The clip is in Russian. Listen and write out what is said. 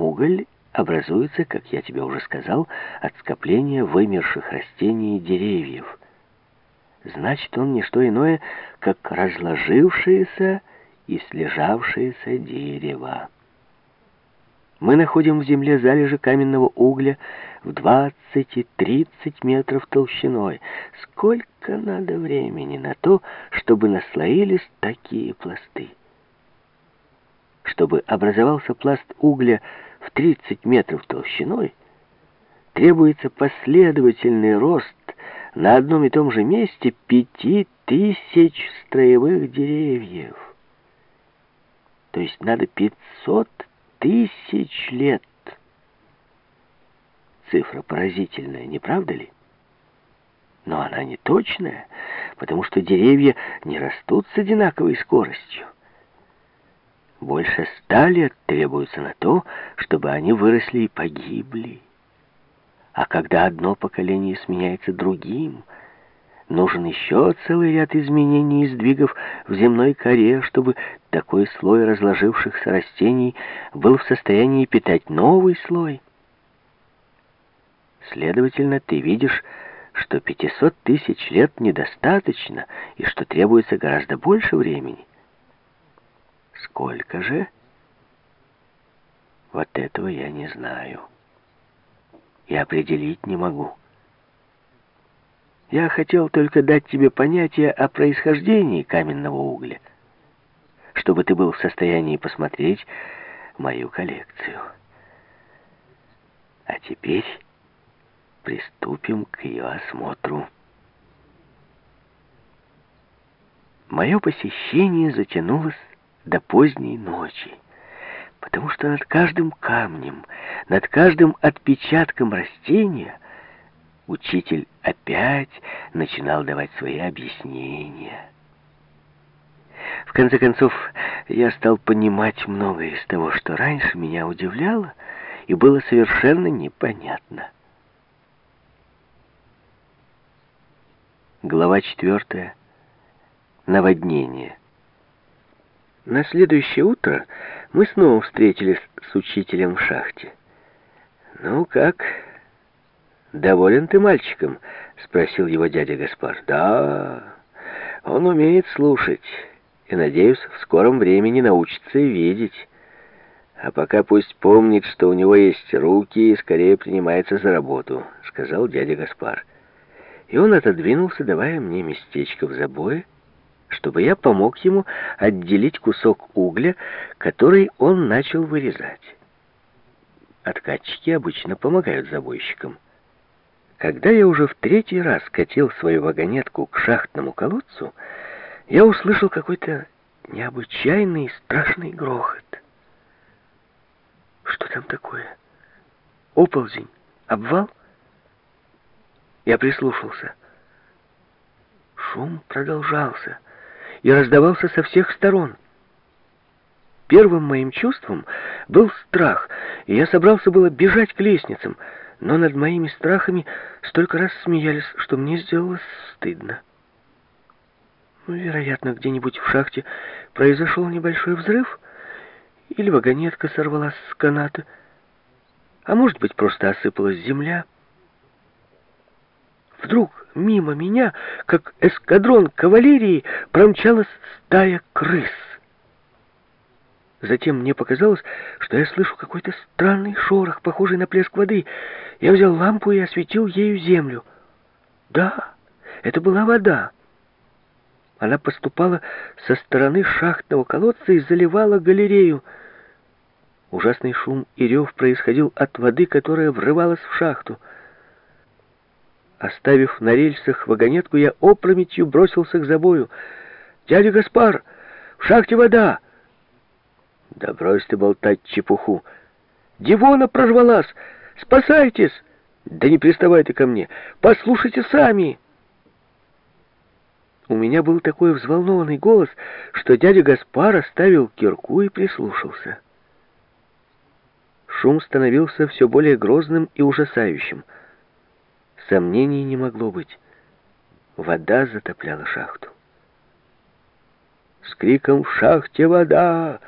уголь образуется, как я тебе уже сказал, от скопления вымерших растений и деревьев. Значит, он не что иное, как разложившееся и слежавшееся дерево. Мы находим в земле залежи каменного угля в 20 и 30 метров толщиной. Сколько надо времени на то, чтобы наслоились такие пласты? Чтобы образовался пласт угля в 30 метров толщиной, требуется последовательный рост на одном и том же месте пяти тысяч строевых деревьев. То есть надо 500 тысяч лет. Цифра поразительная, не правда ли? Но она не точная, потому что деревья не растут с одинаковой скоростью. Больше ста лет требуется на то, чтобы они выросли и погибли. А когда одно поколение сменяется другим, нужен еще целый ряд изменений и сдвигов в земной коре, чтобы такой слой разложившихся растений был в состоянии питать новый слой. Следовательно, ты видишь, что 500 тысяч лет недостаточно и что требуется гораздо больше времени. Сколько же? Вот этого я не знаю. И определить не могу. Я хотел только дать тебе понятие о происхождении каменного угля, чтобы ты был в состоянии посмотреть мою коллекцию. А теперь приступим к ее осмотру. Мое посещение затянулось до поздней ночи, потому что над каждым камнем, над каждым отпечатком растения учитель опять начинал давать свои объяснения. В конце концов, я стал понимать многое из того, что раньше меня удивляло и было совершенно непонятно. Глава четвертая. Наводнение. На следующее утро мы снова встретились с учителем в шахте. «Ну как, доволен ты мальчиком?» — спросил его дядя Гаспар. «Да, он умеет слушать и, надеюсь, в скором времени научится видеть. А пока пусть помнит, что у него есть руки и скорее принимается за работу», — сказал дядя Гаспар. И он отодвинулся, давая мне местечко в забое, чтобы я помог ему отделить кусок угля, который он начал вырезать. Откатчики обычно помогают забойщикам. Когда я уже в третий раз катил свою вагонетку к шахтному колодцу, я услышал какой-то необычайный страшный грохот. Что там такое? Оползень? Обвал? Я прислушался. Шум продолжался и раздавался со всех сторон. Первым моим чувством был страх, и я собрался было бежать к лестницам, но над моими страхами столько раз смеялись, что мне сделалось стыдно. Ну, вероятно, где-нибудь в шахте произошел небольшой взрыв, или вагонетка сорвалась с каната, а может быть, просто осыпалась земля. Вдруг мимо меня, как эскадрон кавалерии, промчалась стая крыс. Затем мне показалось, что я слышу какой-то странный шорох, похожий на плеск воды. Я взял лампу и осветил ею землю. Да, это была вода. Она поступала со стороны шахтного колодца и заливала галерею. Ужасный шум и рев происходил от воды, которая врывалась в шахту. Оставив на рельсах вагонетку, я опрометью бросился к забою. «Дядя Гаспар, в шахте вода!» «Да брось ты болтать чепуху!» «Дивона прорвалась! Спасайтесь!» «Да не приставай ты ко мне! Послушайте сами!» У меня был такой взволнованный голос, что дядя Гаспар оставил кирку и прислушался. Шум становился все более грозным и ужасающим — Сомнений не могло быть. Вода затопляла шахту. С криком «В шахте вода!»